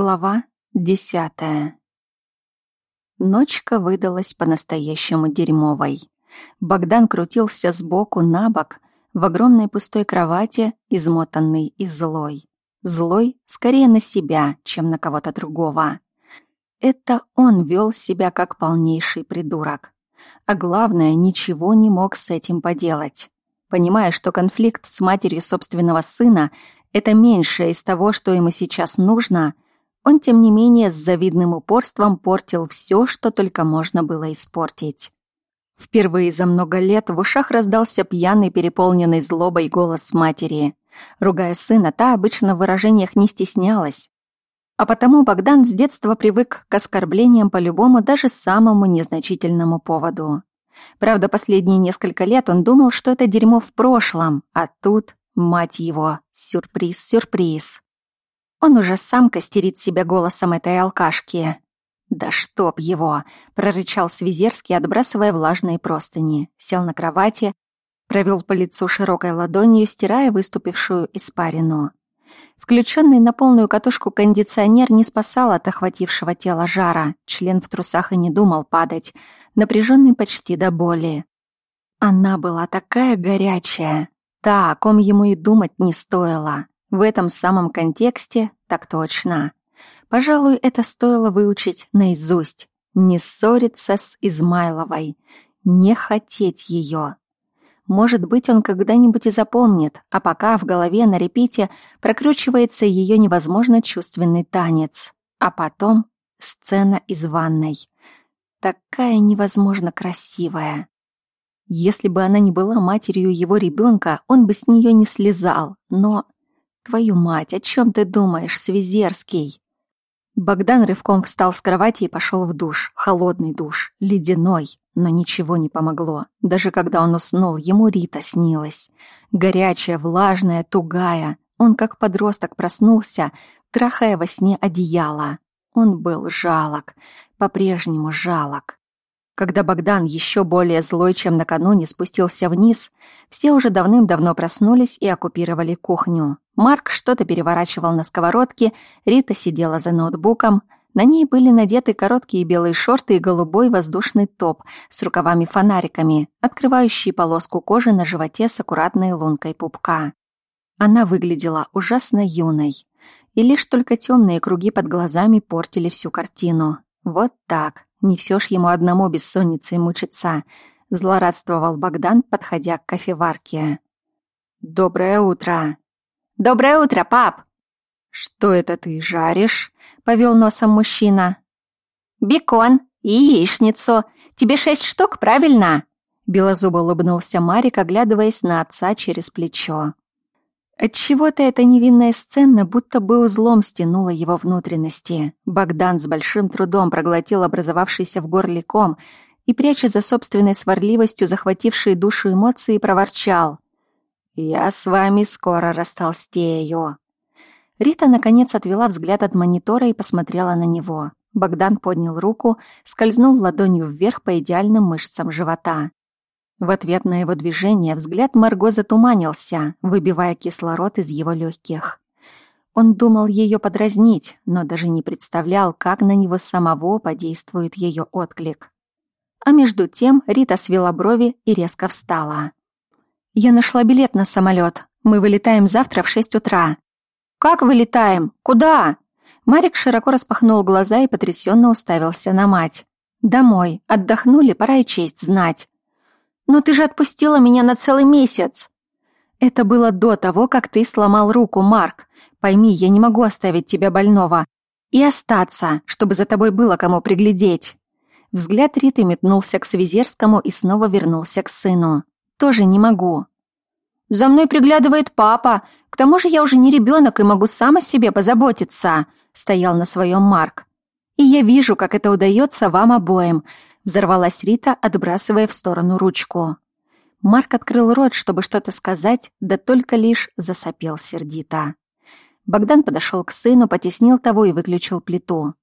Глава десятая Ночка выдалась по-настоящему дерьмовой. Богдан крутился сбоку на бок в огромной пустой кровати, измотанный и злой. Злой скорее на себя, чем на кого-то другого. Это он вел себя как полнейший придурок. А главное, ничего не мог с этим поделать. Понимая, что конфликт с матерью собственного сына — это меньшее из того, что ему сейчас нужно — он, тем не менее, с завидным упорством портил все, что только можно было испортить. Впервые за много лет в ушах раздался пьяный, переполненный злобой голос матери. Ругая сына, та обычно в выражениях не стеснялась. А потому Богдан с детства привык к оскорблениям по любому, даже самому незначительному поводу. Правда, последние несколько лет он думал, что это дерьмо в прошлом, а тут, мать его, сюрприз-сюрприз. Он уже сам костерит себя голосом этой алкашки. «Да чтоб его!» — прорычал Свизерский, отбрасывая влажные простыни. Сел на кровати, провел по лицу широкой ладонью, стирая выступившую испарину. Включенный на полную катушку кондиционер не спасал от охватившего тела жара. Член в трусах и не думал падать, напряженный почти до боли. Она была такая горячая, та, о ком ему и думать не стоило. В этом самом контексте так точно. Пожалуй, это стоило выучить наизусть. Не ссориться с Измайловой, не хотеть ее. Может быть, он когда-нибудь и запомнит, а пока в голове на репите прокручивается ее невозможно чувственный танец. А потом сцена из ванной. Такая невозможно красивая. Если бы она не была матерью его ребенка, он бы с нее не слезал, но Твою мать, о чем ты думаешь, Свизерский? Богдан рывком встал с кровати и пошел в душ. Холодный душ, ледяной, но ничего не помогло. Даже когда он уснул, ему Рита снилась. Горячая, влажная, тугая. Он как подросток проснулся, трахая во сне одеяло. Он был жалок, по-прежнему жалок. Когда Богдан, еще более злой, чем накануне, спустился вниз, все уже давным-давно проснулись и оккупировали кухню. Марк что-то переворачивал на сковородке, Рита сидела за ноутбуком. На ней были надеты короткие белые шорты и голубой воздушный топ с рукавами-фонариками, открывающий полоску кожи на животе с аккуратной лункой пупка. Она выглядела ужасно юной, и лишь только темные круги под глазами портили всю картину. Вот так. Не все ж ему одному бессонницей мучиться, злорадствовал Богдан, подходя к кофеварке. Доброе утро. Доброе утро, пап. Что это ты жаришь? повел носом мужчина. Бекон и яичницу. Тебе шесть штук, правильно? Белозубо улыбнулся Марик, оглядываясь на отца через плечо. Отчего-то эта невинная сцена будто бы узлом стянула его внутренности. Богдан с большим трудом проглотил образовавшийся в горле ком и, пряча за собственной сварливостью захватившие душу эмоции, проворчал. «Я с вами скоро растолстею». Рита, наконец, отвела взгляд от монитора и посмотрела на него. Богдан поднял руку, скользнул ладонью вверх по идеальным мышцам живота. В ответ на его движение взгляд Марго затуманился, выбивая кислород из его легких. Он думал ее подразнить, но даже не представлял, как на него самого подействует ее отклик. А между тем Рита свела брови и резко встала. «Я нашла билет на самолет. Мы вылетаем завтра в шесть утра». «Как вылетаем? Куда?» Марик широко распахнул глаза и потрясенно уставился на мать. «Домой. Отдохнули, пора и честь знать». «Но ты же отпустила меня на целый месяц!» «Это было до того, как ты сломал руку, Марк. Пойми, я не могу оставить тебя больного. И остаться, чтобы за тобой было кому приглядеть». Взгляд Риты метнулся к Свизерскому и снова вернулся к сыну. «Тоже не могу». «За мной приглядывает папа. К тому же я уже не ребенок и могу сам о себе позаботиться», — стоял на своем Марк. «И я вижу, как это удается вам обоим. Взорвалась Рита, отбрасывая в сторону ручку. Марк открыл рот, чтобы что-то сказать, да только лишь засопел сердито. Богдан подошел к сыну, потеснил того и выключил плиту.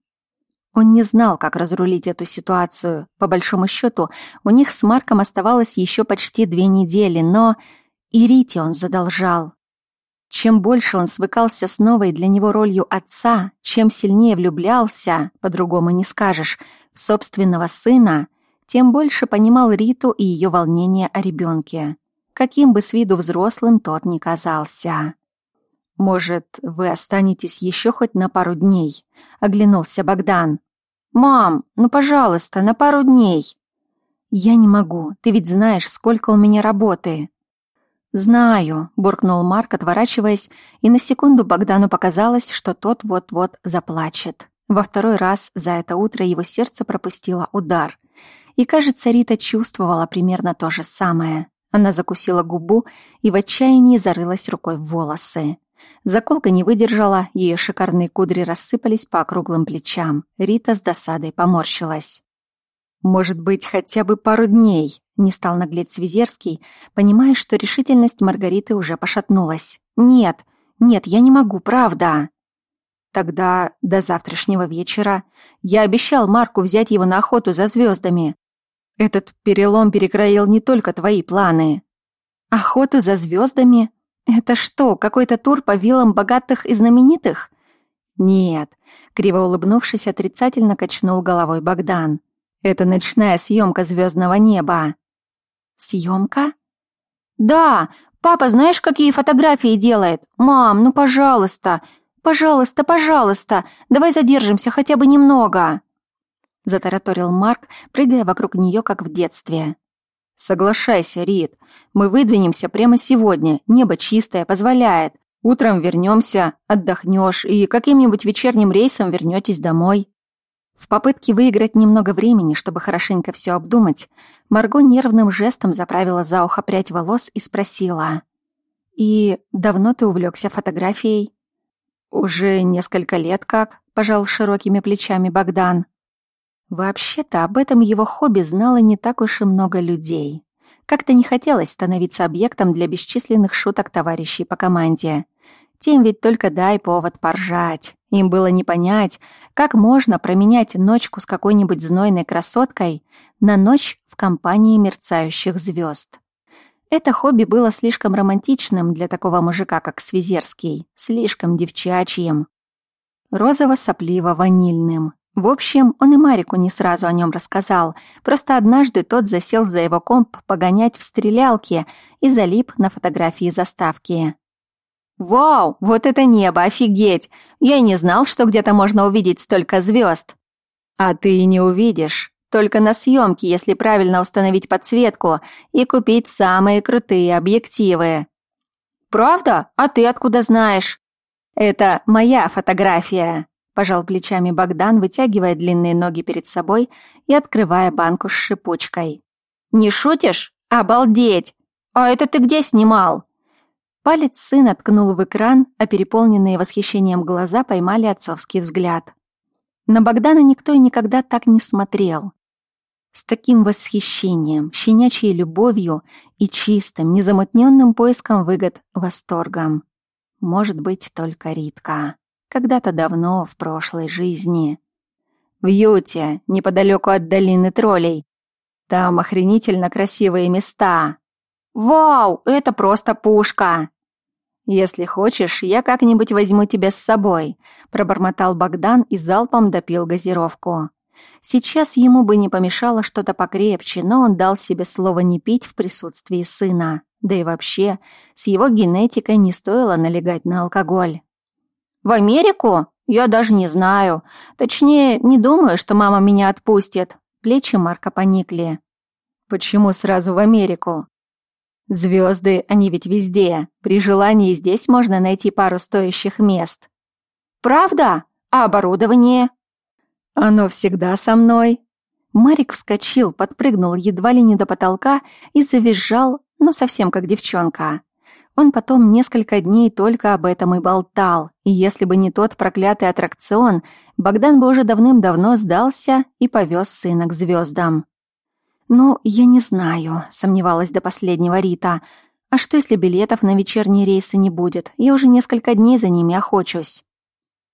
Он не знал, как разрулить эту ситуацию. По большому счету, у них с Марком оставалось еще почти две недели, но и Рите он задолжал. Чем больше он свыкался с новой для него ролью отца, чем сильнее влюблялся, по-другому не скажешь, в собственного сына, тем больше понимал Риту и ее волнение о ребенке, каким бы с виду взрослым тот ни казался. «Может, вы останетесь еще хоть на пару дней?» — оглянулся Богдан. «Мам, ну, пожалуйста, на пару дней!» «Я не могу, ты ведь знаешь, сколько у меня работы!» «Знаю», — буркнул Марк, отворачиваясь, и на секунду Богдану показалось, что тот вот-вот заплачет. Во второй раз за это утро его сердце пропустило удар. И, кажется, Рита чувствовала примерно то же самое. Она закусила губу и в отчаянии зарылась рукой в волосы. Заколка не выдержала, ее шикарные кудри рассыпались по округлым плечам. Рита с досадой поморщилась. «Может быть, хотя бы пару дней?» Не стал наглеть Свизерский, понимая, что решительность Маргариты уже пошатнулась. «Нет, нет, я не могу, правда!» «Тогда до завтрашнего вечера. Я обещал Марку взять его на охоту за звездами. Этот перелом перекроил не только твои планы». «Охоту за звездами? Это что, какой-то тур по виллам богатых и знаменитых?» «Нет», — криво улыбнувшись, отрицательно качнул головой Богдан. «Это ночная съемка звездного неба». Съемка? Да, папа, знаешь, какие фотографии делает? Мам, ну пожалуйста, пожалуйста, пожалуйста, давай задержимся хотя бы немного. Затараторил Марк, прыгая вокруг нее, как в детстве. Соглашайся, Рид. Мы выдвинемся прямо сегодня. Небо чистое, позволяет. Утром вернемся, отдохнешь и каким-нибудь вечерним рейсом вернетесь домой. В попытке выиграть немного времени, чтобы хорошенько все обдумать, Марго нервным жестом заправила за ухо прядь волос и спросила. «И давно ты увлекся фотографией?» «Уже несколько лет как», — пожал широкими плечами Богдан. Вообще-то об этом его хобби знало не так уж и много людей. Как-то не хотелось становиться объектом для бесчисленных шуток товарищей по команде. Тем ведь только дай повод поржать. Им было не понять, как можно променять ночку с какой-нибудь знойной красоткой на ночь в компании мерцающих звезд. Это хобби было слишком романтичным для такого мужика, как Свизерский, слишком девчачьим. Розово-сопливо-ванильным. В общем, он и Марику не сразу о нем рассказал, просто однажды тот засел за его комп погонять в стрелялке и залип на фотографии заставки. «Вау, вот это небо, офигеть! Я и не знал, что где-то можно увидеть столько звезд!» «А ты и не увидишь, только на съемке, если правильно установить подсветку и купить самые крутые объективы». «Правда? А ты откуда знаешь?» «Это моя фотография», — пожал плечами Богдан, вытягивая длинные ноги перед собой и открывая банку с шипучкой. «Не шутишь? Обалдеть! А это ты где снимал?» Палец сына ткнул в экран, а переполненные восхищением глаза поймали отцовский взгляд. На Богдана никто и никогда так не смотрел. С таким восхищением, щенячьей любовью и чистым, незамутненным поиском выгод восторгом. Может быть, только Ритка. Когда-то давно, в прошлой жизни. В Юте, неподалеку от долины троллей. Там охренительно красивые места. «Вау, это просто пушка!» «Если хочешь, я как-нибудь возьму тебя с собой», — пробормотал Богдан и залпом допил газировку. Сейчас ему бы не помешало что-то покрепче, но он дал себе слово не пить в присутствии сына. Да и вообще, с его генетикой не стоило налегать на алкоголь. «В Америку? Я даже не знаю. Точнее, не думаю, что мама меня отпустит». Плечи Марка поникли. «Почему сразу в Америку?» Звезды, они ведь везде. При желании здесь можно найти пару стоящих мест. Правда? А оборудование? Оно всегда со мной. Марик вскочил, подпрыгнул едва ли не до потолка и завизжал, но совсем как девчонка. Он потом несколько дней только об этом и болтал, и если бы не тот проклятый аттракцион, Богдан бы уже давным-давно сдался и повез сына к звездам. «Ну, я не знаю», — сомневалась до последнего Рита. «А что, если билетов на вечерние рейсы не будет? Я уже несколько дней за ними охочусь».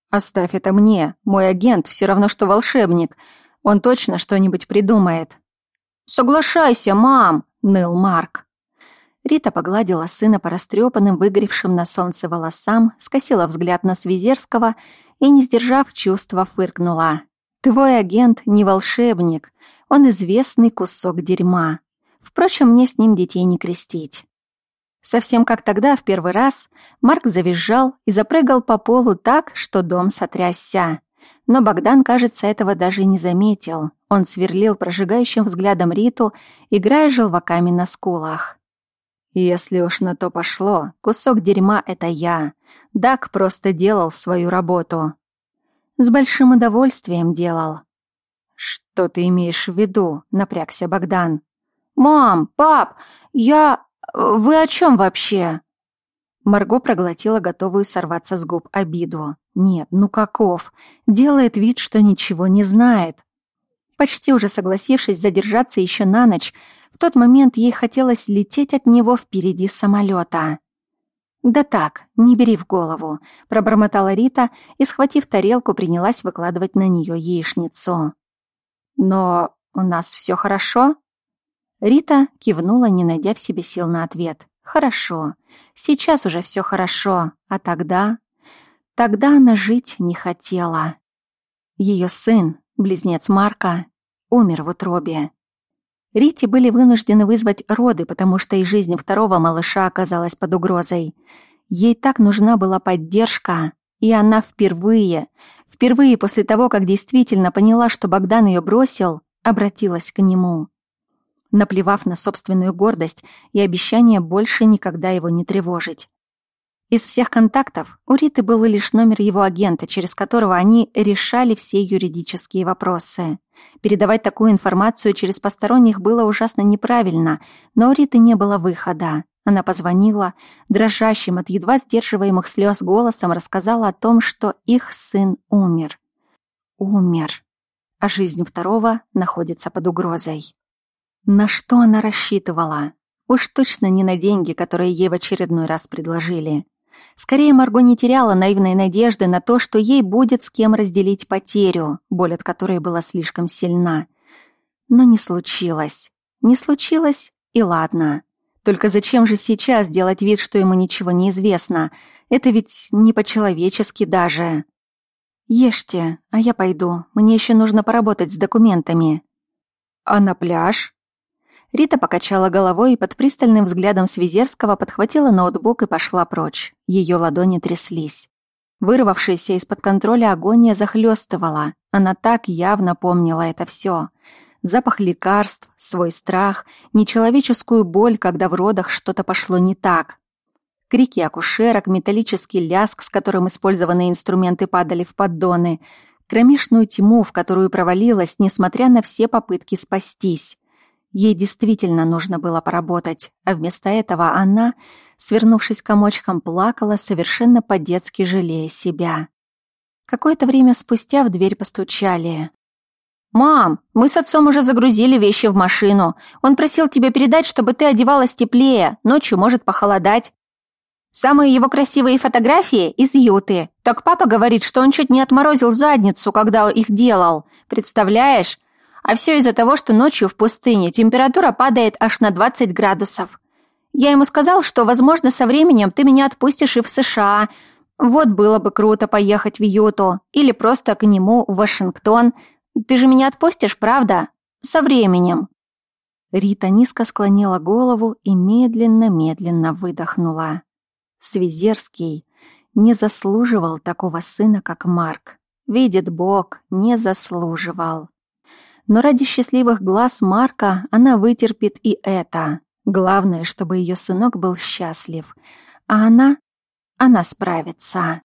«Оставь это мне. Мой агент все равно, что волшебник. Он точно что-нибудь придумает». «Соглашайся, мам», — ныл Марк. Рита погладила сына по растрепанным, выгоревшим на солнце волосам, скосила взгляд на Свизерского и, не сдержав чувства, фыркнула. «Твой агент не волшебник, он известный кусок дерьма. Впрочем, мне с ним детей не крестить». Совсем как тогда, в первый раз, Марк завизжал и запрыгал по полу так, что дом сотрясся. Но Богдан, кажется, этого даже не заметил. Он сверлил прожигающим взглядом Риту, играя желваками на скулах. «Если уж на то пошло, кусок дерьма — это я. Дак просто делал свою работу». «С большим удовольствием делал». «Что ты имеешь в виду?» — напрягся Богдан. «Мам, пап, я... Вы о чем вообще?» Марго проглотила готовую сорваться с губ обиду. Нет, ну каков? Делает вид, что ничего не знает. Почти уже согласившись задержаться еще на ночь, в тот момент ей хотелось лететь от него впереди самолета. «Да так, не бери в голову», — пробормотала Рита и, схватив тарелку, принялась выкладывать на нее яичницу. «Но у нас все хорошо?» Рита кивнула, не найдя в себе сил на ответ. «Хорошо. Сейчас уже все хорошо. А тогда...» Тогда она жить не хотела. Ее сын, близнец Марка, умер в утробе. Рите были вынуждены вызвать роды, потому что и жизнь второго малыша оказалась под угрозой. Ей так нужна была поддержка, и она впервые, впервые после того, как действительно поняла, что Богдан ее бросил, обратилась к нему. Наплевав на собственную гордость и обещание больше никогда его не тревожить. Из всех контактов у Риты был лишь номер его агента, через которого они решали все юридические вопросы. Передавать такую информацию через посторонних было ужасно неправильно, но у Риты не было выхода. Она позвонила, дрожащим от едва сдерживаемых слез голосом рассказала о том, что их сын умер. Умер. А жизнь второго находится под угрозой. На что она рассчитывала? Уж точно не на деньги, которые ей в очередной раз предложили. Скорее, Марго не теряла наивной надежды на то, что ей будет с кем разделить потерю, боль от которой была слишком сильна. Но не случилось. Не случилось, и ладно. Только зачем же сейчас делать вид, что ему ничего не известно? Это ведь не по-человечески даже. Ешьте, а я пойду. Мне еще нужно поработать с документами. А на пляж? Рита покачала головой и под пристальным взглядом Свизерского подхватила ноутбук и пошла прочь. Ее ладони тряслись. Вырвавшаяся из-под контроля агония захлестывала. Она так явно помнила это все. Запах лекарств, свой страх, нечеловеческую боль, когда в родах что-то пошло не так. Крики акушерок, металлический ляск, с которым использованные инструменты падали в поддоны, кромешную тьму, в которую провалилась, несмотря на все попытки спастись. Ей действительно нужно было поработать, а вместо этого она, свернувшись комочком, плакала, совершенно по-детски жалея себя. Какое-то время спустя в дверь постучали. «Мам, мы с отцом уже загрузили вещи в машину. Он просил тебе передать, чтобы ты одевалась теплее. Ночью может похолодать. Самые его красивые фотографии из Юты. Так папа говорит, что он чуть не отморозил задницу, когда их делал. Представляешь? А все из-за того, что ночью в пустыне температура падает аж на 20 градусов. Я ему сказал, что, возможно, со временем ты меня отпустишь и в США. Вот было бы круто поехать в Юту или просто к нему в Вашингтон. Ты же меня отпустишь, правда? Со временем. Рита низко склонила голову и медленно-медленно выдохнула. Свизерский не заслуживал такого сына, как Марк. Видит Бог, не заслуживал. Но ради счастливых глаз Марка она вытерпит и это. Главное, чтобы ее сынок был счастлив. А она... она справится.